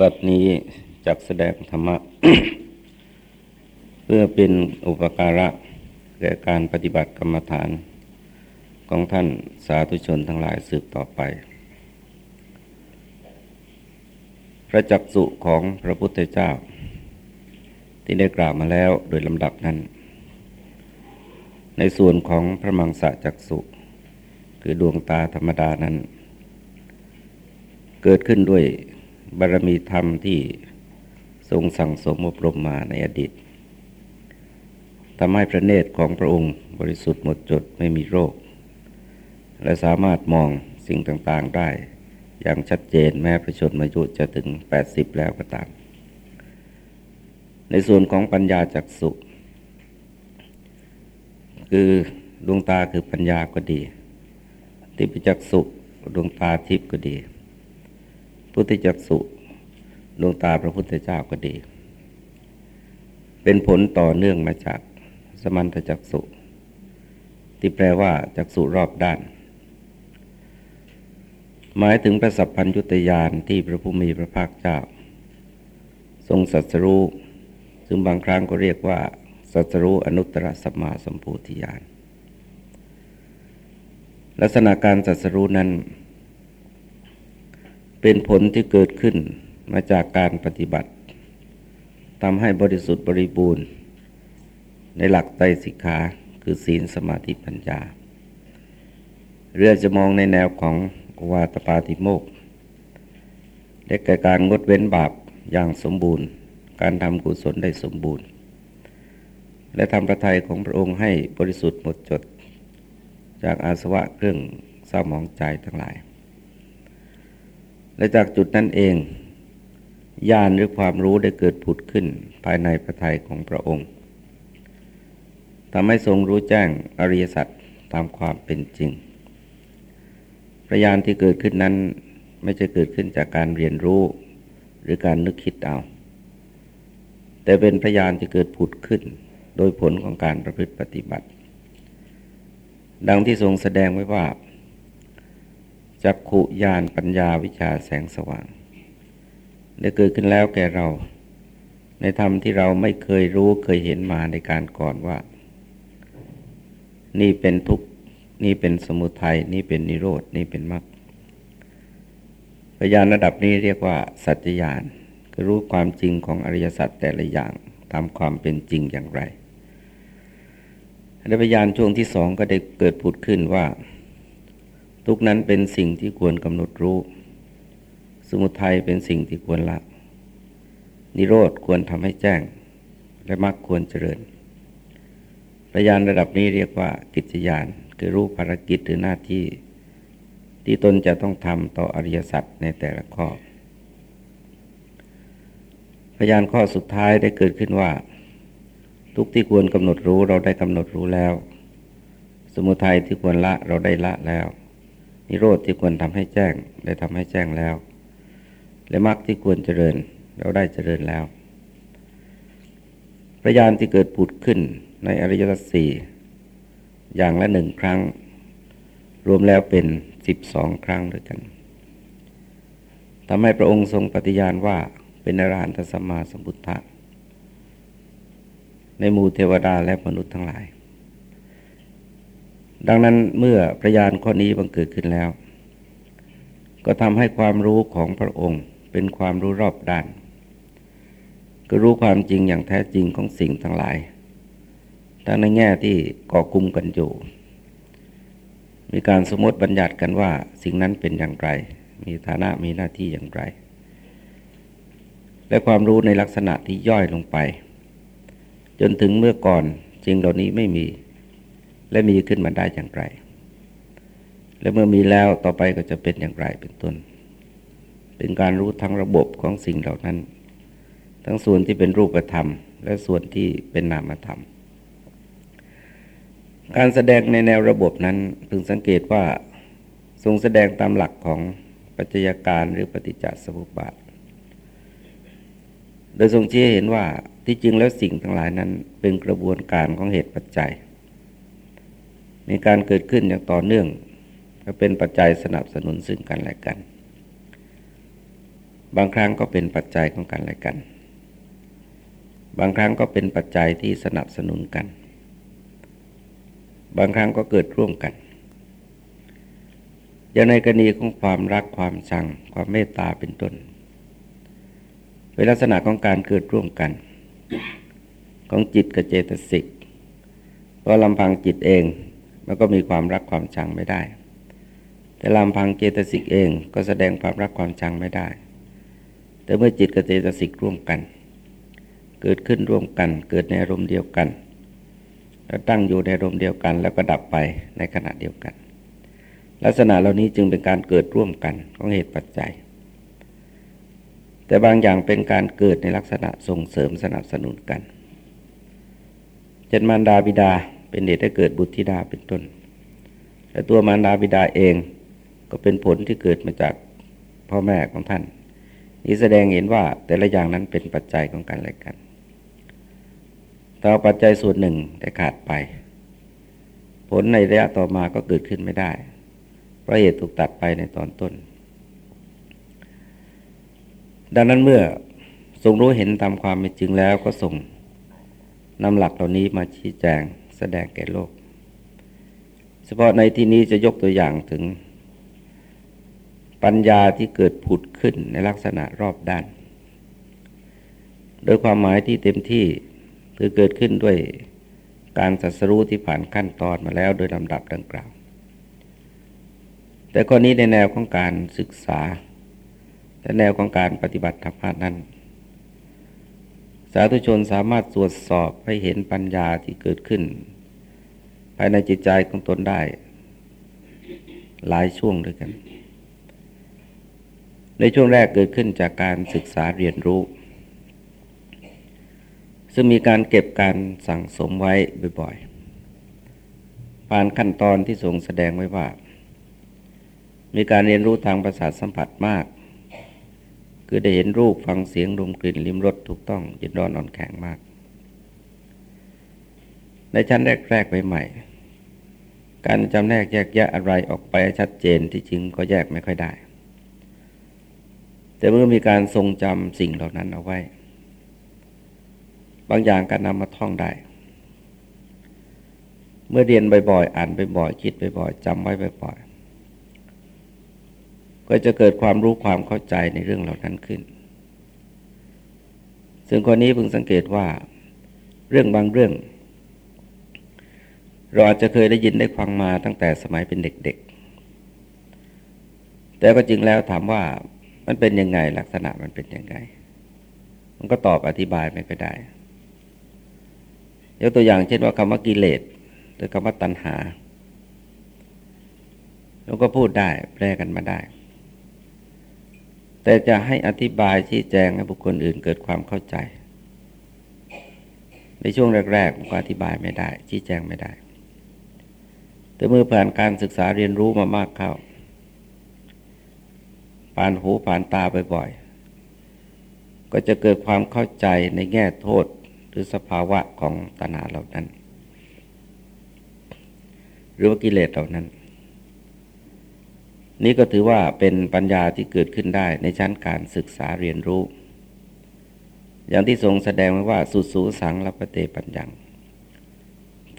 บัดนี้จักแสดงธรรมะ เพื่อเป็นอุปการะแก่การปฏิบัติกรรมฐาน ของท่านสาธุชนทั้งหลายสืบต่อไป พระจักสุของพระพุทธเจ้า ที่ได้กล่าวมาแล้วโดยลำดับนั้น ในส่วนของพระมังสะจักสุคือดวงตาธรรมดานั้น เกิดขึ้นด้วย บารมีธรรมที่ทรงสั่งสมอบรมมาในอดีตทำให้พระเนตรของพระองค์บริสุทธิ์หมดจดไม่มีโรค และสามารถมองสิ่งต่างๆได้อย่างชัดเจนแม้พระชนมายุจะถึง 80 แล้วก็ตาม ในส่วนของปัญญาจักสุคือดวงตาคือปัญญาก็ดีทิพจักสุดวงตาทิพก็ดี พุทธจักสุดวงตาพระพุทธเจ้าก็ดี เป็นผลต่อเนื่องมาจากสมันตจักสุที่แปลว่าจักสุรอบด้าน หมายถึงประสัพพัญยุตยานที่พระผู้มีพระภาคเจ้า ทรงสัสรู้ซึ่งบางครั้งก็เรียกว่าสัสรู้อนุตตรสัมมาสัมปูธิญาณลักษณะการสัสรู้นั้น เป็นผลที่เกิดขึ้นมาจากการปฏิบัติทำให้บริสุทธิ์บริบูรณ์ ในหลักใจสิกขาคือศีลสมาธิปัญญา เรือจะมองในแนวของวาตปาติโมกได้แก่การงดเว้นบาปอย่างสมบูรณ์ การทำกุศลได้สมบูรณ์ และทำประทัยของพระองค์ให้บริสุทธิ์หมดจด จากอาสวะเครื่องเศร้าหมองใจทั้งหลาย และจากจุดนั้นเองญาณหรือความรู้ได้เกิดผุดขึ้นภายในพระทัยของพระองค์ทำให้ทรงรู้แจ้งอริยสัจตามความเป็นจริงพระญาณที่เกิดขึ้นนั้นไม่จะเกิดขึ้นจากการเรียนรู้หรือการนึกคิดเอา แต่เป็นพระญาณที่เกิดผุดขึ้นโดยผลของการประพฤติปฏิบัติ ดังที่ทรงแสดงไว้ว่า จักขุญาณปัญญาวิชาแสงสว่าง ได้เกิดขึ้นแล้วแก่เรา ในธรรมที่เราไม่เคยรู้เคยเห็นมาในการก่อนว่า นี่เป็นทุกข์นี่เป็นสมุทัยนี่เป็นนิโรดนี่เป็นมรรคพยานระดับนี้เรียกว่า สัจญาณคือรู้ความจริงของอริยสัจแต่ละอย่างตามความเป็นจริงอย่างไรและพยานช่วงที่สองก็ได้เกิดผุดขึ้นว่า ทุกนั้นเป็นสิ่งที่ควรกำหนดรู้ สมุทัยเป็นสิ่งที่ควรละ นิโรธควรทำให้แจ้ง และมรรคควรเจริญพยานระดับนี้เรียกว่ากิจยานคือรู้ภารกิจหรือหน้าที่ ที่ตนจะต้องทำต่ออริยสัจในแต่ละข้อพยานข้อสุดท้ายได้เกิดขึ้นว่า ทุกที่ควรกำหนดรู้เราได้กำหนดรู้แล้ว สมุทัยที่ควรละเราได้ละแล้ว นิโรธที่ควรทำให้แจ้งได้ทำให้แจ้งแล้ว และมรรคที่ควรเจริญเราได้เจริญแล้วพระญาณที่เกิดผุดขึ้นในอริยสัจสี่อย่างละหนึ่งครั้ง รวมแล้วเป็นสิบสองครั้งด้วยกันทำให้พระองค์ทรงปฏิญาณว่าเป็นอรหันตสัมมาสัมพุทธะในหมู่เทวดาและมนุษย์ทั้งหลาย ดังนั้นเมื่อพระญาณข้อนี้บังเกิดขึ้นแล้ว ก็ทำให้ความรู้ของพระองค์เป็นความรู้รอบด้าน ก็รู้ความจริงอย่างแท้จริงของสิ่งทั้งหลายทั้งในแง่ที่ก่อกุมกันอยู่ มีการสมมติบัญญัติกันว่า สิ่งนั้นเป็นอย่างไร มีฐานะมีหน้าที่อย่างไร และความรู้ในลักษณะที่ย่อยลงไป จนถึงเมื่อก่อนจริงเหล่านี้ไม่มี และมีขึ้นมาได้อย่างไร และเมื่อมีแล้วต่อไปก็จะเป็นอย่างไรเป็นต้น เป็นการรู้ทั้งระบบของสิ่งเหล่านั้น ทั้งส่วนที่เป็นรูปธรรม และส่วนที่เป็นนามธรรม การแสดงในแนวระบบนั้นพึงสังเกตว่าทรงแสดงตามหลักของปัจจัยการหรือปฏิจจสมุปบาท โดยทรงชี้เห็นว่าที่จริงแล้วสิ่งทั้งหลายนั้นเป็นกระบวนการของเหตุปัจจัย มีการเกิดขึ้นอย่างต่อเนื่องและเป็นปัจจัยสนับสนุนซึ่งกันและกัน บางครั้งก็เป็นปัจจัยของกันและกัน บางครั้งก็เป็นปัจจัยที่สนับสนุนกัน บางครั้งก็เกิดร่วมกัน อย่างในกรณีของความรักความชัง ความเมตตาเป็นต้นเป็นลักษณะของการเกิดร่วมกัน ของจิตกับเจตสิกเพราะลำพังจิตเอง มันก็มีความรักความชังไม่ได้ แต่ลำพังเจตสิกเองก็แสดงความรักความชังไม่ได้ แต่เมื่อจิตกับเจตสิกร่วมกัน เกิดขึ้นร่วมกัน เกิดในอารมณ์เดียวกัน แล้วตั้งอยู่ในอารมณ์เดียวกัน แล้วก็ดับไปในขณะเดียวกัน ลักษณะเหล่านี้จึงเป็นการเกิดร่วมกันของเหตุปัจจัย แต่บางอย่างเป็นการเกิดในลักษณะส่งเสริมสนับสนุนกันเช่นมารดาบิดา เป็นเหตุให้เกิดบุตรธิดาเป็นต้น แต่ตัวมารดาบิดาเองก็เป็นผลที่เกิดมาจากพ่อแม่ของท่าน นี้แสดงเห็นว่าแต่ละอย่างนั้นเป็นปัจจัยของกันและกันแต่ปัจจัยส่วนหนึ่งได้ขาดไป ผลในระยะต่อมาก็เกิดขึ้นไม่ได้ เพราะเหตุถูกตัดไปในตอนต้น ดังนั้นเมื่อทรงรู้เห็นตามความเป็นจริงแล้วก็ส่งนำหลักเหล่านี้มาชี้แจง สดงแก่โลก เฉพาะในที่นี้จะยกตัวอย่างถึง ปัญญาที่เกิดผุดขึ้นในลักษณะรอบด้าน โดยความหมายที่เต็มที่คือเกิดขึ้นด้วยการสัสรู้ที่ผ่านขั้นตอนมาแล้วโดยลำดับดังกล่าว แต่ข้อนี้ในแนวของการศึกษา และแนวของการปฏิบัติธรรมนั้น สาธุชนสามารถตรวจสอบให้เห็นปัญญาที่เกิดขึ้นายในจิตใจของตนได้ หลายช่วงด้วยกัน ในช่วงแรกเกิดขึ้นจากการศึกษาเรียนรู้ ซึ่งมีการเก็บการสั่งสมไว้บ่อยๆ ผ่านขั้นตอนที่ทรงแสดงไว้ว่า มีการเรียนรู้ทางประสาทสัมผัสมาก คือได้เห็นรูปฟังเสียงดมกลิ่นลิ้มรสถูกต้องเย็นร้อนอ่อนแข็งมากในชั้นแรกๆใหม่ การจำแนกแยกแยะอะไรออกไปชัดเจนที่จริงก็แยกไม่ค่อยได้ แต่เมื่อมีการทรงจำสิ่งเหล่านั้นเอาไว้ บางอย่างการนำมาท่องได้ เมื่อเรียนบ่อยๆ อ่านบ่อยๆ คิดบ่อยๆจำไว้บ่อยๆ ก็จะเกิดความรู้ความเข้าใจในเรื่องเหล่านั้นขึ้น ซึ่งคนนี้พึงสังเกตว่า เรื่องบางเรื่อง เราอาจจะเคยได้ยินได้ฟังมาตั้งแต่สมัยเป็นเด็กๆ แต่ก็จริงแล้วถามว่ามันเป็นยังไงลักษณะมันเป็นยังไง มันก็ตอบอธิบายไม่ก็ได้ยกตัวอย่างเช่นว่าคำว่ากิเลสหรือคำว่าตัณหาเราก็พูดได้แปลกันมาได้ แต่จะให้อธิบายชี้แจงให้บุคคลอื่นเกิดความเข้าใจ ในช่วงแรกๆผมก็อธิบายไม่ได้ ชี้แจงไม่ได้ แต่เมื่อผ่านการศึกษาเรียนรู้มามากเข้า ผ่านหูผ่านตาบ่อยๆ ก็จะเกิดความเข้าใจในแง่โทษหรือสภาวะของตนาเหล่านั้น หรือว่ากิเลสเหล่านั้น นี่ก็ถือว่าเป็นปัญญาที่เกิดขึ้นได้ในชั้นการศึกษาเรียนรู้ อย่างที่ทรงแสดงไว้ว่า สุสูสังละปเตปัญญัง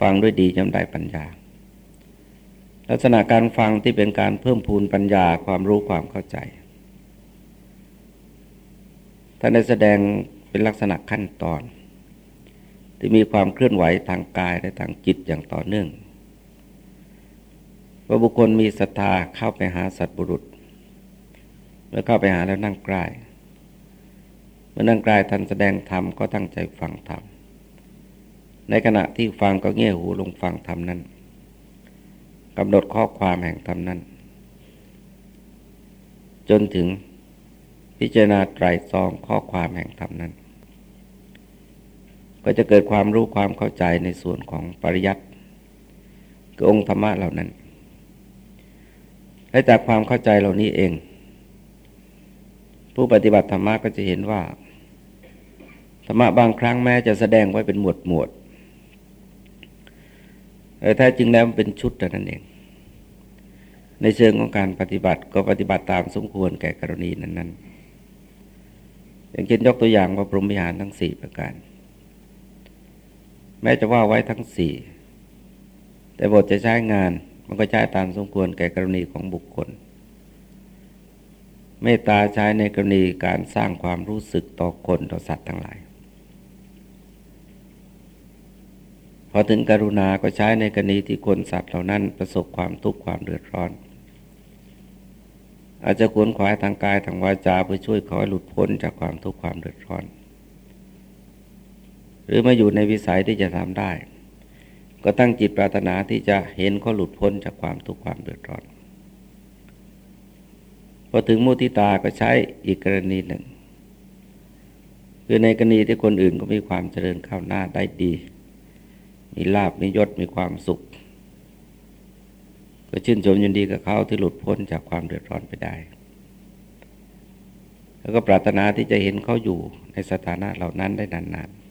ฟังด้วยดีจำได้ปัญญา ลักษณะการฟังที่เป็นการเพิ่มพูนปัญญาความรู้ความเข้าใจท่านได้แสดงเป็นลักษณะขั้นตอน ที่มีความเคลื่อนไหวทางกายและทางจิตอย่างต่อเนื่องว่าบุคคลมีศรัทธาเข้าไปหาสัตว์บุรุษเมื่อเข้าไปหาแล้วนั่งใกล้เมื่อนั่งใกล้ท่านแสดงธรรมก็ตั้งใจฟังธรรมในขณะที่ฟังก็เงี่ยหูลงฟังธรรมนั้น กำหนดข้อความแห่งธรรมนั้น จนถึงพิจารณาไตรซองข้อความแห่งธรรมนั้น ก็จะเกิดความรู้ความเข้าใจในส่วนของปริยัติคือองค์ธรรมะเหล่านั้น และจากความเข้าใจเหล่านี้เอง ผู้ปฏิบัติธรรมะก็จะเห็นว่า ธรรมะบางครั้งแม้จะแสดงไว้เป็นหมวดหมวด แต่แท้จริงแล้วมันเป็นชุดแต่นั้นเอง ในเชิงของการปฏิบัติก็ปฏิบัติตามสมควรแก่กรณีนั้นอย่างเช่นยกตัวอย่างว่าพรหมวิหารทั้งสี่ประการ แม้จะว่าไว้ทั้งสี่แต่บทจะใช้งานมันก็ใช้ตามสมควรแก่กรณีของบุคคล เมตตาใช้ในกรณีการสร้างความรู้สึกต่อคนต่อสัตว์ทั้งหลาย พอถึงกรุณาก็ใช้ในกรณีที่คนสัตว์เหล่านั้นประสบความทุกข์ความเดือดร้อน อาจจะขวนขวายทางกายทางวาจาเพื่อช่วยขอหลุดพ้นจากความทุกข์ความเดือดร้อน หรือมาอยู่ในวิสัยที่จะทำได้ ก็ตั้งจิตปรารถนาที่จะเห็นเขาหลุดพ้นจากความทุกข์ความเดือดร้อนพอถึงมุติตาก็ใช้อีกกรณีหนึ่งคือในกรณีที่คนอื่นก็มีความเจริญข้าวหน้าได้ดี มีลาบมียศมีความสุข ก็ชื่นชมยินดีกับเขาที่หลุดพ้นจากความเดือดร้อนไปได้ แล้วก็ปรารถนาที่จะเห็นเขาอยู่ในสถานะเหล่านั้นได้นานๆ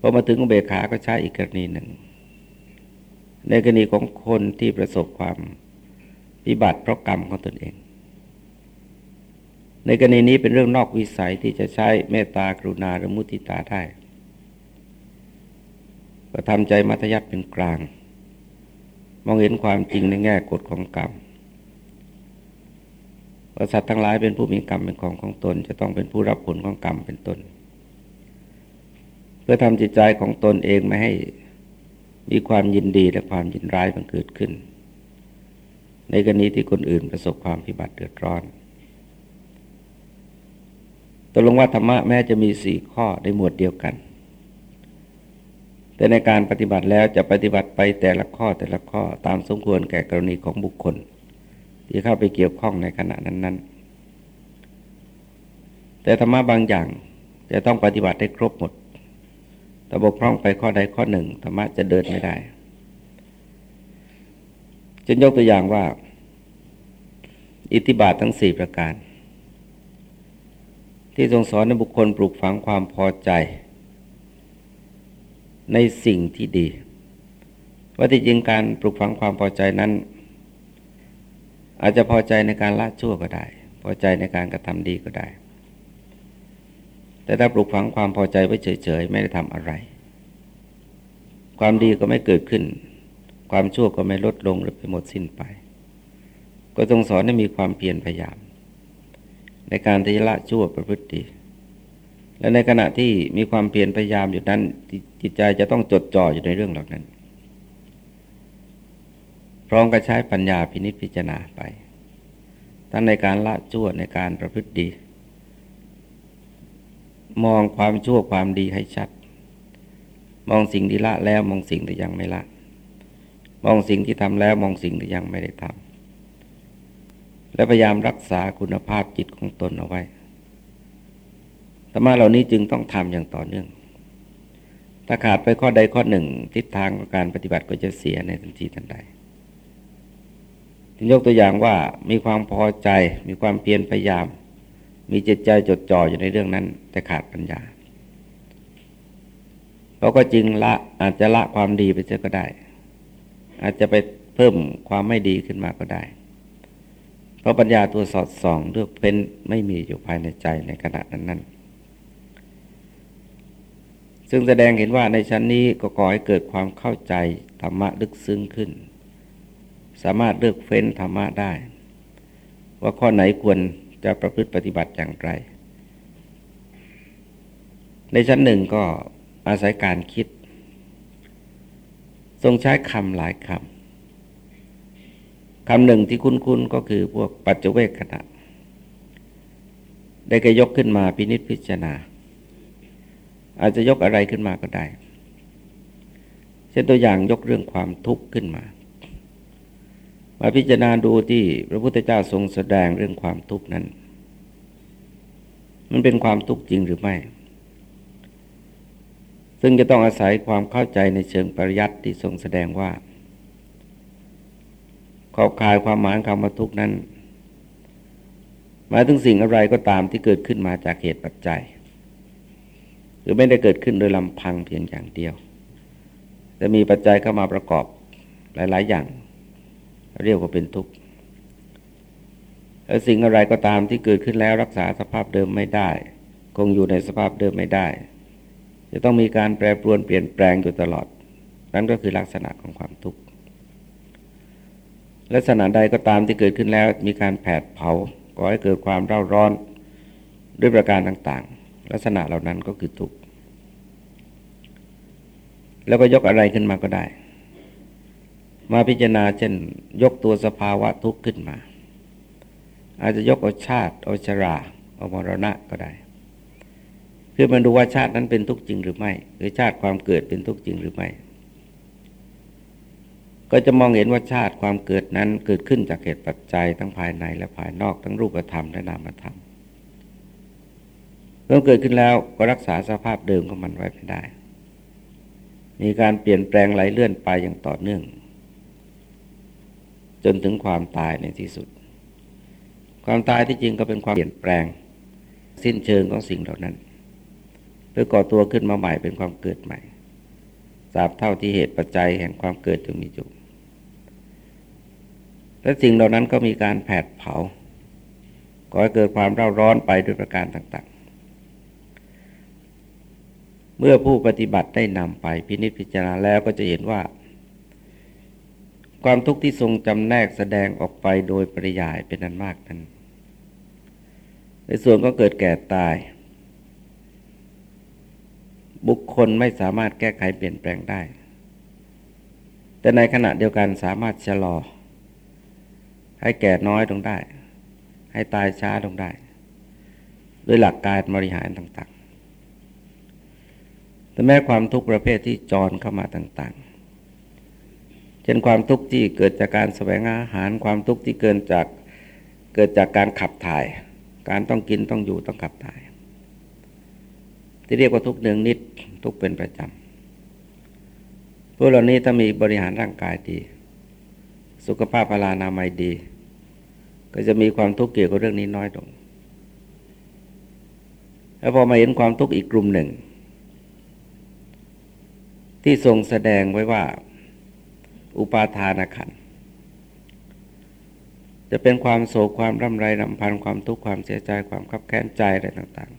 พอมาถึงอุเบกขาก็ใช้อีกกรณีหนึ่ง ในกรณีของคนที่ประสบความพิบัติเพราะกรรมของตนเอง ในกรณีนี้เป็นเรื่องนอกวิสัยที่จะใช้เมตตากรุณาหรือมุติตาได้ ก็ทำใจมัธยัติเป็นกลาง มองเห็นความจริงในแง่กฎของกรรมว่าสัตว์ทั้งหลายเป็นผู้มีกรรมเป็นของของตน จะต้องเป็นผู้รับผลของกรรมเป็นตน เพื่อทำจิตใจของตนเองไม่ให้มีความยินดีและความยินร้ายมันเกิดขึ้น ในกรณีที่คนอื่นประสบความพิบัติเดือดร้อนตกลงว่าธรรมะแม้จะมีสี่ข้อในหมวดเดียวกัน แต่ในการปฏิบัติแล้วจะปฏิบัติไปแต่ละข้อแต่ละข้อตามสมควรแก่กรณีของบุคคล ที่เข้าไปเกี่ยวข้องในขณะนั้น ๆ แต่ธรรมะบางอย่างจะต้องปฏิบัติได้ครบหมดถ้าบกพร่องไปข้อใดข้อหนึ่งธรรมะจะเดินไม่ได้จะยกตัวอย่างว่า อิทธิบาททั้งสี่ประการ ที่ทรงสอนในบุคคลปลูกฝังความพอใจ ในสิ่งที่ดี ว่าที่จริงการปลูกฝังความพอใจนั้น อาจจะพอใจในการละชั่วก็ได้ พอใจในการกระทำดีก็ได้ แต่ถ้าปลูกฝังความพอใจไว้เฉยๆไม่ได้ทำอะไร ความดีก็ไม่เกิดขึ้น ความชั่วก็ไม่ลดลงหรือไปหมดสิ้นไป ก็ทรงสอนให้มีความเพียรพยายาม ในการที่ละชั่วประพฤติดี และในขณะที่มีความเพียรพยายามอยู่นั้นจิตใจจะต้องจดจ่ออยู่ในเรื่องเหล่านั้น พร้อมกับใช้ปัญญาพินิจพิจารณาไป ทั้งในการละชั่วในการประพฤติดี มองความชั่วความดีให้ชัด มองสิ่งที่ละแล้วมองสิ่งที่ยังไม่ละ มองสิ่งที่ทำแล้วมองสิ่งที่ยังไม่ได้ทำและพยายามรักษาคุณภาพจิตของตนเอาไว้ ธรรมะเหล่านี้จึงต้องทำอย่างต่อเนื่อง ถ้าขาดไปข้อใดข้อหนึ่ง ทิศทางของการปฏิบัติก็จะเสียในทันทีทันใดถึงยกตัวอย่างว่ามีความพอใจ มีความเพียรพยายาม มีจิตใจจดจ่ออยู่ในเรื่องนั้น แต่ขาดปัญญาเราก็จริงละอาจจะละความดีไปเสียก็ได้ อาจจะไปเพิ่มความไม่ดีขึ้นมาก็ได้ เพราะปัญญาตัวสอดส่องเลือกเพ้นไม่มีอยู่ภายในใจในขณะนั้นนั้น ซึ่งแสดงเห็นว่าในชั้นนี้ก็ก่อให้เกิดความเข้าใจธรรมะลึกซึ้งขึ้น สามารถเลือกเฟ้นธรรมะได้ ว่าข้อไหนควรจะประพฤติปฏิบัติอย่างไร ในชั้นหนึ่งก็อาศัยการคิด ทรงใช้คำหลายคำคำหนึ่งที่คุ้นๆก็คือพวกปัจจเวกขณะได้ก็ยกขึ้นมาพินิษพิจารณา อาจจะยกอะไรขึ้นมาก็ได้ เช่นตัวอย่างยกเรื่องความทุกข์ขึ้นมา มาพิจารณาดูที่พระพุทธเจ้าทรงแสดงเรื่องความทุกข์นั้น มันเป็นความทุกข์จริงหรือไม่ ซึ่งจะต้องอาศัยความเข้าใจในเชิงปริยัติที่ทรงแสดงว่าขอบคายความหมายคำว่าทุกข์นั้น หมายถึงสิ่งอะไรก็ตามที่เกิดขึ้นมาจากเหตุปัจจัย หรือไม่ได้เกิดขึ้นโดยลำพังเพียงอย่างเดียวแต่มีปัจจัยเข้ามาประกอบหลาย ๆ อย่าง เรียกว่าเป็นทุกข์สิ่งอะไรก็ตามที่เกิดขึ้นแล้วรักษาสภาพเดิมไม่ได้ คงอยู่ในสภาพเดิมไม่ได้ จะต้องมีการแปรปรวนเปลี่ยนแปลงอยู่ตลอด นั่นก็คือลักษณะของความทุกข์ลักษณะใดก็ตามที่เกิดขึ้นแล้วมีการแผดเผาก่อให้เกิดความเร่าร้อนด้วยประการต่างๆ ลักษณะเหล่านั้นก็คือทุกข์แล้วก็ยกอะไรขึ้นมาก็ได้ มาพิจารณาเช่น ยกตัวสภาวะทุกข์ขึ้นมา อาจจะยกเอาชาติเอาชราเอามรณะก็ได้ เพื่อมาดูว่าชาตินั้นเป็นทุกข์จริงหรือไม่ หรือชาติความเกิดเป็นทุกข์จริงหรือไม่ก็จะมองเห็นว่าชาติความเกิดนั้นเกิดขึ้นจากเหตุปัจจัยทั้งภายในและภายนอกทั้งรูปธรรมและนามธรรม เมื่อเกิดขึ้นแล้วก็รักษาสภาพเดิมของมันไว้ไม่ได้ มีการเปลี่ยนแปลงไหลเลื่อนไปอย่างต่อเนื่อง จนถึงความตายในที่สุด ความตายที่จริงก็เป็นความเปลี่ยนแปลง สิ้นเชิงของสิ่งเหล่านั้น เพื่อก่อตัวขึ้นมาใหม่เป็นความเกิดใหม่สาบเท่าที่เหตุปัจจัยแห่งความเกิดจึงมีอยู่และสิ่งเหล่านั้นก็มีการแผดเผาก่อให้เกิดความเร่าร้อนไปด้วยประการต่าง เมื่อผู้ปฏิบัติได้นำไปพินิจพิจารณาแล้วก็จะเห็นว่า ความทุกข์ที่ทรงจำแนกแสดงออกไปโดยปริยายเป็นนันมากนั้น ในส่วนก็เกิดแก่ตาย บุคคลไม่สามารถแก้ไขเปลี่ยนแปลงได้ แต่ในขณะเดียวกันสามารถชะลอ ให้แก่น้อยลงได้ ให้ตายช้าลงได้ ด้วยหลักการบริหารต่าง แต่แม้ความทุกข์ประเภทที่จรเข้ามาต่างๆ เช่นความทุกข์ที่เกิดจากการแสวงอาหาร ความทุกข์ที่เกิดจากเกิดจากการขับถ่าย การต้องกินต้องอยู่ต้องขับถ่าย ที่เรียกว่าทุกเนืองนิดทุกเป็นประจำพวกเหล่านี้ถ้ามีบริหารร่างกายดี สุขภาพพลานามัยดี ก็จะมีความทุกข์เกี่ยวกับเรื่องนี้น้อยลงแล้วพอมาเห็นความทุกข์อีกกลุ่มหนึ่ง ที่ทรงแสดงไว้ว่า อุปาทานขันจะเป็นความโศกความร่ำไรรำพันความทุกข์ความเสียใจความขับแค้นใจอะไรต่าง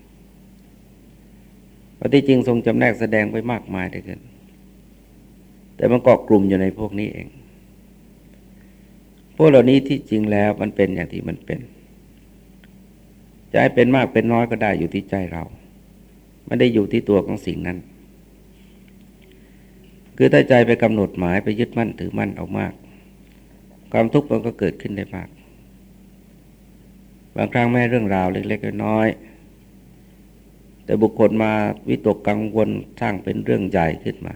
ๆปฏิจริงทรงจำแนกแสดงไว้มากมายเลยกันแต่มันเกาะกลุ่มอยู่ในพวกนี้เอง พวกเหล่านี้ที่จริงแล้วมันเป็นอย่างที่มันเป็น จะให้เป็นมากเป็นน้อยก็ได้อยู่ที่ใจเรา ไม่ได้อยู่ที่ตัวของสิ่งนั้น คือถ้าใจไปกำหนดหมายไปยึดมั่นถือมั่นเอามาก ความทุกข์มันก็เกิดขึ้นได้มาก บางครั้งแม้เรื่องราวเล็กๆน้อยๆแต่บุคคลมาวิตกกังวลสร้างเป็นเรื่องใหญ่ขึ้นมา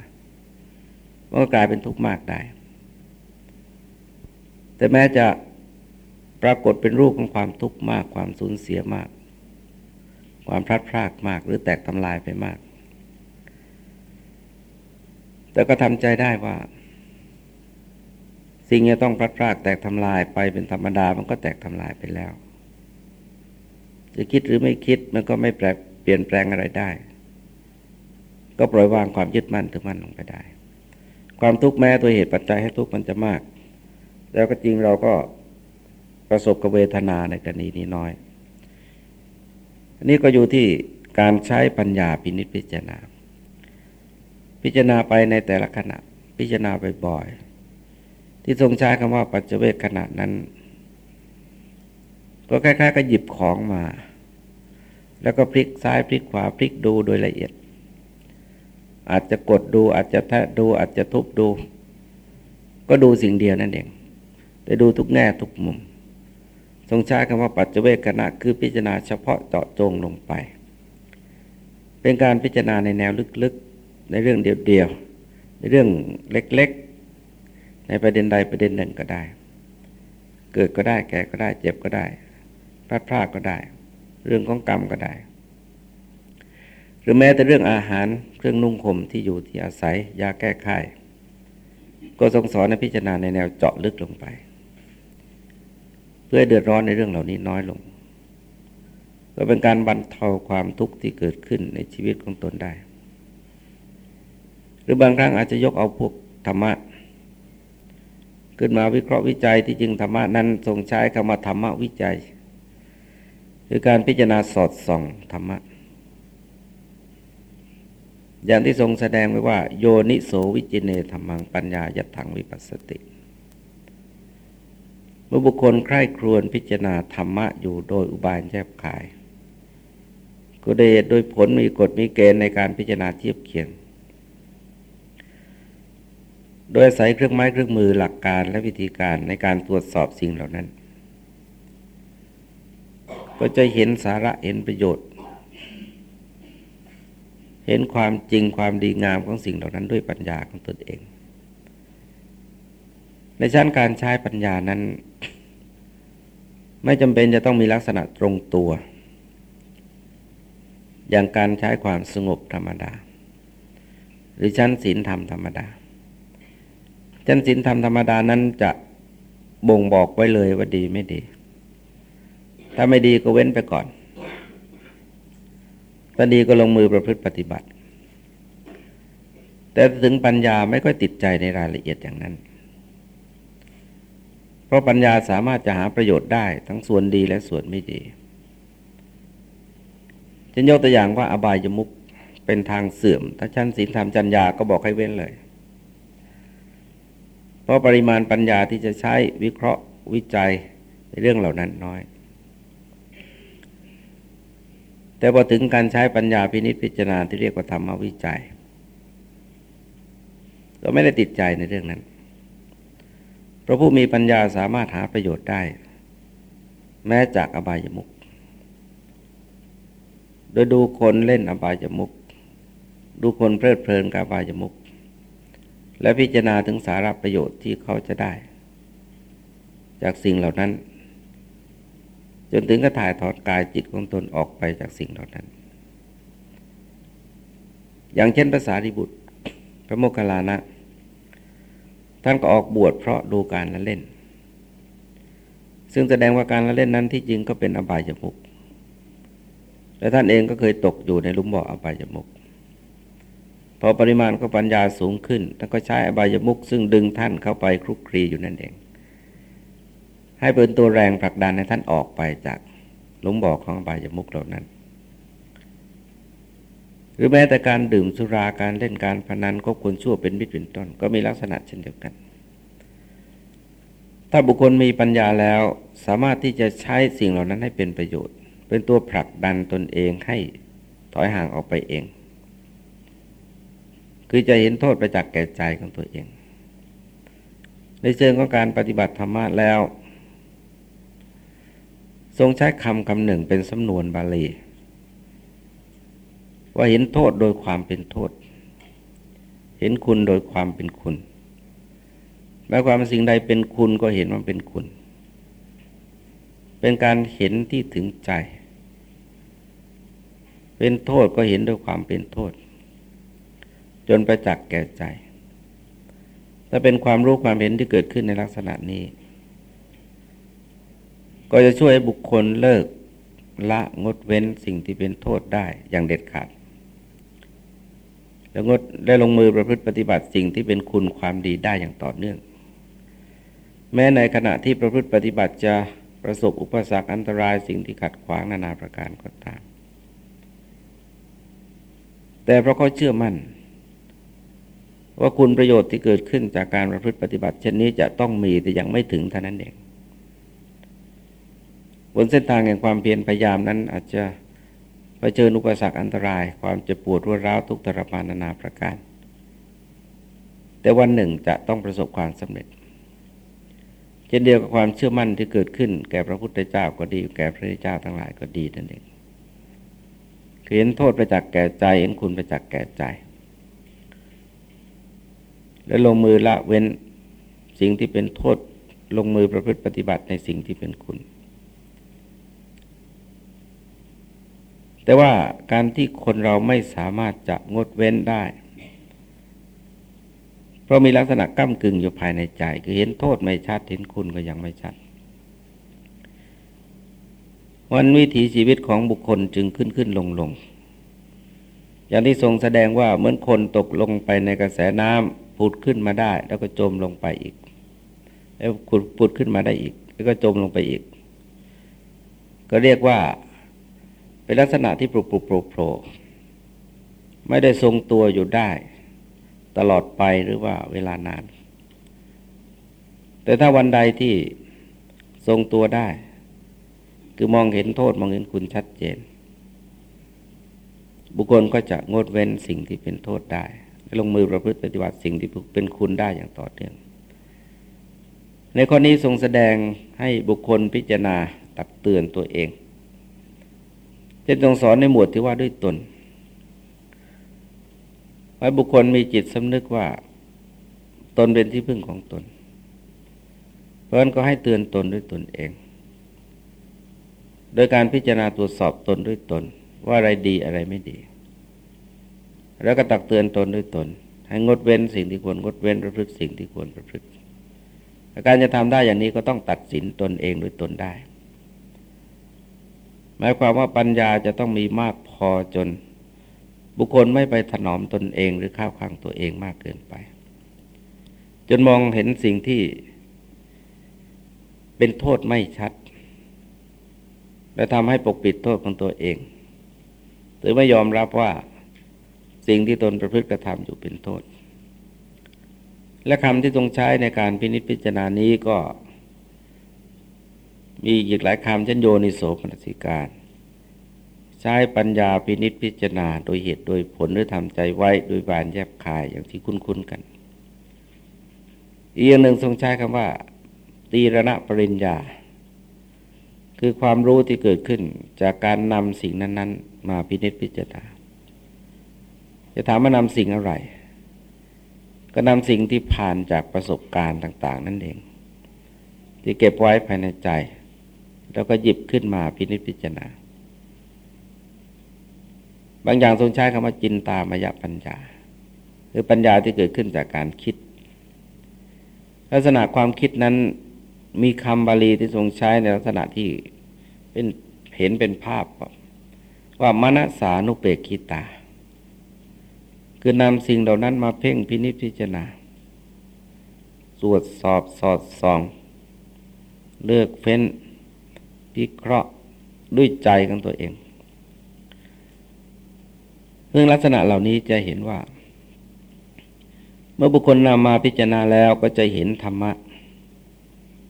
มันก็กลายเป็นทุกข์มากได้ แต่แม้จะปรากฏเป็นรูปของความทุกข์มาก ความสูญเสียมาก ความพลัดพรากมากหรือแตกทำลายไปมาก แต่ก็ทำใจได้ว่า สิ่งจะต้องพลัดพรากแตกทำลายไปเป็นธรรมดามันก็แตกทำลายไปแล้ว จะคิดหรือไม่คิดมันก็ไม่แปลเปลี่ยนแปลงอะไรได้ ก็ปล่อยวางความยึดมั่นถือมั่นลงไปได้ ความทุกข์แม้ตัวเหตุปัจจัยให้ทุกข์มันจะมาก แล้วก็จริงเราก็ประสบกับเวทนาในกรณีนี้น้อย อันนี้ก็อยู่ที่การใช้ปัญญาพินิจพิจารณา พิจารณาไปในแต่ละขณะ พิจารณาบ่อยๆที่ทรงใช้คำว่าปัจเจเวกขณะนั้น ก็คล้ายๆกับหยิบของมา แล้วก็พลิกซ้ายพลิกขวาพลิกดูโดยละเอียด อาจจะกดดูอาจจะแทะดูอาจจะทุบดู ก็ดูสิ่งเดียวนั่นเองแต่ดูทุกแง่ทุกมุม ทรงใช้คำว่าปัจเจเวกขณะคือพิจารณาเฉพาะเจาะจงลงไป เป็นการพิจารณาในแนวลึก ในเรื่องเดียวๆในเรื่องเล็กๆ ในประเด็นใดประเด็นหนึ่งก็ได้ เกิดก็ได้แก่ก็ได้ เจ็บก็ได้พลาดพลาดก็ได้ เรื่องของกรรมก็ได้ หรือแม้แต่เรื่องอาหารเครื่องนุ่งห่มที่อยู่ที่อาศัยยาแก้ไขก็ทรงสอนในพิจารณาในแนวเจาะลึกลงไป เพื่อเดือดร้อนในเรื่องเหล่านี้น้อยลงก็เป็นการบรรเทาความทุกข์ที่เกิดขึ้นในชีวิตของตนได้ รือบางครั้งอาจจะยกเอาพวกธรรมะขึ้นมาวิเคราะห์วิจัยที่จริงธรรมะนั้นทรงใช้คำว่าธรรมะวิจัย คือการพิจารณาสอดส่องธรรมะ อย่างที่ทรงแสดงไว้ว่า โยนิโสวิจิเนธรรมังปัญญายัตถังวิปัสสติ เมื่อบุคคลใคร่ครวญพิจารณาธรรมะอยู่โดยอุบายแยบขาย ก็ได้โดยผลมีกฎมีเกณฑ์ในการพิจารณาเทียบเคียง โดยอาศัยเครื่องไม้เครื่องมือหลักการและวิธีการในการตรวจสอบสิ่งเหล่านั้น ก็จะเห็นสาระเห็นประโยชน์ เห็นความจริงความดีงามของสิ่งเหล่านั้นด้วยปัญญาของตนเอง ในชั้นการใช้ปัญญานั้น ไม่จำเป็นจะต้องมีลักษณะตรงตัว อย่างการใช้ความสงบธรรมดา หรือชั้นศีลธรรมธรรมดา ชั้นศีลธรรมธรรมดานั้นจะบ่งบอกไว้เลยว่าดีไม่ดี ถ้าไม่ดีก็เว้นไปก่อน ถ้าดีก็ลงมือประพฤติปฏิบัติ แต่ถึงปัญญาไม่ค่อยติดใจในรายละเอียดอย่างนั้น เพราะปัญญาสามารถจะหาประโยชน์ได้ทั้งส่วนดีและส่วนไม่ดีจะยกตัวอย่างว่าอบายมุกเป็นทางเสื่อม ถ้าชั้นศีลธรรมจัญญาก็บอกให้เว้นเลย ราะปริมาณปัญญาที่จะใช้วิเคราะห์วิจัยในเรื่องเหล่านั้นน้อย แต่พอถึงการใช้ปัญญาพินิจพิจารณาที่เรียกว่าธรรมวิจัย ก็ไม่ได้ติดใจในเรื่องนั้น เพราะผู้มีปัญญาสามารถหาประโยชน์ได้ แม้จากอบายมุกโดยดูคนเล่นอบายมุกดูคนเพลิดเพลินกับอบายมุก และพิจารณาถึงสาระประโยชน์ที่เขาจะได้ จากสิ่งเหล่านั้น จนถึงก็ถ่ายถอดกายจิตของตนออกไปจากสิ่งเหล่านั้น อย่างเช่นภาษาดิบุตร พระโมคคัลลานะ ท่านก็ออกบวชเพราะดูการละเล่น ซึ่งแสดงว่าการละเล่นนั้นที่จริงก็เป็นอบายจมุกและท่านเองก็เคยตกอยู่ในลุมบ่ออบายจมุก พอปริมาณก็ปัญญาสูงขึ้น ท่านก็ใช้อบายมุกซึ่งดึงท่านเข้าไปคลุกคลีอยู่นั่นเอง ให้เป็นตัวแรงผลักดันให้ท่านออกไปจากหลุมบ่อของบายมุกเหล่านั้น หรือแม้แต่การดื่มสุราการเล่นการพนันก็ควรชั่วเป็นมิตรเป็นต้น ก็มีลักษณะเช่นเดียวกัน ถ้าบุคคลมีปัญญาแล้วสามารถที่จะใช้สิ่งเหล่านั้นให้เป็นประโยชน์ เป็นตัวผลักดันตนเองให้ถอยห่างออกไปเอง คือจะเห็นโทษไปจากแก่ใจของตัวเอง ในเชิงของการปฏิบัติธรรมะแล้ว ทรงใช้คำคำหนึ่งเป็นสำนวนบาลี ว่าเห็นโทษโดยความเป็นโทษ เห็นคุณโดยความเป็นคุณแม้ความสิ่งใดเป็นคุณก็เห็นว่าเป็นคุณ เป็นการเห็นที่ถึงใจ เป็นโทษก็เห็นด้วยความเป็นโทษ จนประจักษ์แก่ใจถ้าเป็นความรู้ความเห็นที่เกิดขึ้นในลักษณะนี้ ก็จะช่วยบุคคลเลิกละงดเว้นสิ่งที่เป็นโทษได้อย่างเด็ดขาด แล้วงดได้ลงมือประพฤติปฏิบัติสิ่งที่เป็นคุณความดีได้อย่างต่อเนื่อง แม้ในขณะที่ประพฤติปฏิบัติจะประสบอุปสรรคอันตรายสิ่งที่ขัดขวางนานาประการก็ตาม แต่เพราะเขาเชื่อมั่น ว่าคุณประโยชน์ที่เกิดขึ้นจากการประพฤติปฏิบัติเช่นนี้จะต้องมีแต่ยังไม่ถึงเท่านั้นเองบนเส้นทางแห่งความเพียรพยายามนั้นอาจจะไปเจออุปสรรคอันตราย ความเจ็บปวดรวดร้าวทุกทรมานนานาประการ แต่วันหนึ่งจะต้องประสบความสำเร็จ เช่นเดียวกับความเชื่อมั่นที่เกิดขึ้น แก่พระพุทธเจ้าก็ดี แก่พระเจ้าทั้งหลายก็ดีนั่นเองเห็นโทษประจักษ์แก่ใจเห็นคุณประจักษ์แก่ใจ และลงมือละเว้นสิ่งที่เป็นโทษลงมือประพฤติปฏิบัติในสิ่งที่เป็นคุณ แต่ว่าการที่คนเราไม่สามารถจะงดเว้นได้ เพราะมีลักษณะก้ากึ่งอยู่ภายในใจ คือเห็นโทษไม่ชัด เห็นคุณก็ยังไม่ชัด วันวิถีชีวิตของบุคคลจึงขึ้นขึ้นลงลงอย่างที่ทรงแสดงว่าเหมือนคนตกลงไปในกระแสน้ำ ผุดขึ้นมาได้ แล้วก็จมลงไปอีก แล้วผุดขึ้นมาได้อีก แล้วก็จมลงไปอีก ก็เรียกว่าเป็นลักษณะที่ปลุกปลุกโผล่โผล่ไม่ได้ทรงตัวอยู่ได้ ตลอดไปหรือว่าเวลานาน แต่ถ้าวันใดที่ทรงตัวได้ คือมองเห็นโทษมองเห็นคุณชัดเจน บุคคลก็จะงดเว้นสิ่งที่เป็นโทษได้ ลงมือประพฤติปฏิบัติสิ่งที่เป็นคุณได้อย่างต่อเนื่อง ในข้อนี้ทรงแสดงให้บุคคลพิจารณาตักเตือนตัวเองเช่นทรงสอนในหมวดที่ว่าด้วยตนให้บุคคลมีจิตสำนึกว่าตนเป็นที่พึ่งของตน เพราะนั้นก็ให้เตือนตนด้วยตนเอง โดยการพิจารณาตรวจสอบตนด้วยตน ว่าอะไรดีอะไรไม่ดี แล้วก็ตักเตือนตนด้วยตน ให้งดเว้นสิ่งที่ควรงดเว้นประพฤติสิ่งที่ควรประพฤติการจะทำได้อย่างนี้ก็ต้องตัดสินตนเองด้วยตนได้ หมายความว่าปัญญาจะต้องมีมากพอจน บุคคลไม่ไปถนอมตนเองหรือข้าวข้างตัวเองมากเกินไป จนมองเห็นสิ่งที่เป็นโทษไม่ชัด และทำให้ปกปิดโทษของตัวเองหรือไม่ยอมรับว่า สิ่งที่ตนประพฤติกระทำอยู่เป็นโทษ และคำที่ทรงใช้ในการพินิจพิจารณานี้ก็ มีอีกหลายคำเช่นโยนิโสมนสิการ ใช้ปัญญาพินิจพิจารณาโดยเหตุโดยผลหรือทำใจไว้โดยบานแยบคายอย่างที่คุ้นๆกัน อีกอย่างหนึ่งทรงใช้คำว่า ตีรณะปริญญา คือความรู้ที่เกิดขึ้นจากการนำสิ่งนั้น ๆ มาพินิจพิจารณา จะถามว่านำสิ่งอะไร ก็นำสิ่งที่ผ่านจากประสบการณ์ต่าง ๆ นั่นเอง ที่เก็บไว้ภายในใจ แล้วก็หยิบขึ้นมาพินิจพิจารณา บางอย่างทรงใช้คำว่าจินตามายปัญญาหรือปัญญาที่เกิดขึ้นจากการคิด ลักษณะความคิดนั้นมีคำบาลีที่ทรงใช้ในลักษณะที่เป็นเห็นเป็นภาพ ว่ามณสานุเปกคิตา คือนำสิ่งเหล่านั้นมาเพ่งพินิจพิจารณาตรวจสอบสอดส่อง เลือกเฟ้นพิเคราะห์ด้วยใจของตัวเองเรื่องลักษณะเหล่านี้จะเห็นว่า เมื่อบุคคลนำมาพิจารณาแล้วก็จะเห็นธรรมะ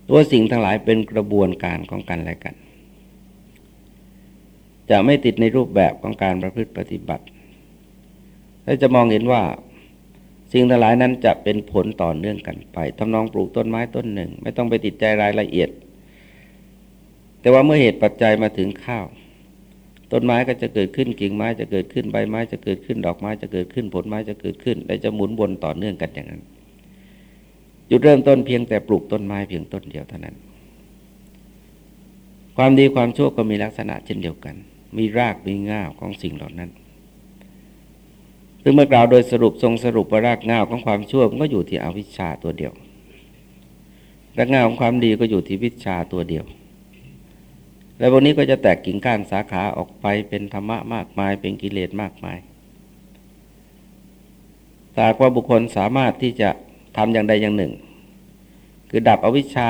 ตัวสิ่งทั้งหลายเป็นกระบวนการของกันและกัน จะไม่ติดในรูปแบบของการประพฤติปฏิบัติ และจะมองเห็นว่าสิ่งทั้งหลายนั้นจะเป็นผลต่อเนื่องกันไปทำนองปลูกต้นไม้ต้นหนึ่ง ไม่ต้องไปติดใจรายละเอียด แต่ว่าเมื่อเหตุปัจจัยมาถึงข้าว ต้นไม้ก็จะเกิดขึ้นกิ่งไม้จะเกิดขึ้นใบไม้จะเกิดขึ้นดอกไม้จะเกิดขึ้นผลไม้จะเกิดขึ้น และจะหมุนวนต่อเนื่องกันอย่างนั้น จุดเริ่มต้นเพียงแต่ปลูกต้นไม้เพียงต้นเดียวเท่านั้น ความดีความชั่วก็มีลักษณะเช่นเดียวกัน มีรากมีง่าของสิ่งเหล่านั้น ซึ่งเมื่อกล่าวโดยสรุปทรงสรุปว่ารากเงาของความชั่วมันก็อยู่ที่อวิชชาตัวเดียว รากเงาของความดีก็อยู่ที่วิชาตัวเดียว และพวกนี้ก็จะแตกกิ่งก้านสาขาออกไปเป็นธรรมะมากมาย เป็นกิเลสมากมายถ้าว่าบุคคลสามารถที่จะทำอย่างใดอย่างหนึ่ง คือดับอวิชชา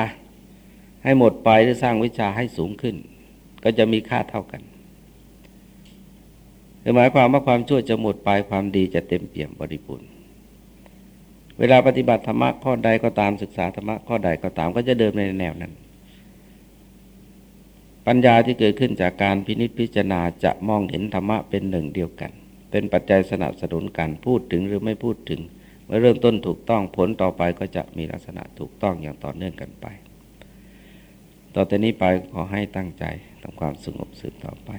ให้หมดไปหรือสร้างวิชาให้สูงขึ้น ก็จะมีค่าเท่ากัน หมายความว่าความชั่วจะหมดไปความดีจะเต็มเปี่ยมบริบูรณ์เวลาปฏิบัติธรรมะข้อใดก็ตามศึกษาธรรมะข้อใดก็ตามก็จะเดินในแนวนั้น ปัญญาที่เกิดขึ้นจากการพินิจพิจารณาจะมองเห็นธรรมะเป็นหนึ่งเดียวกัน เป็นปัจจัยสนับสนุนการพูดถึงหรือไม่พูดถึง เมื่อเริ่มต้นถูกต้องผลต่อไปก็จะมีลักษณะถูกต้องอย่างต่อเนื่องกันไป ต่อแต่นี้ไปขอให้ตั้งใจทำความสงบสืบต่อไป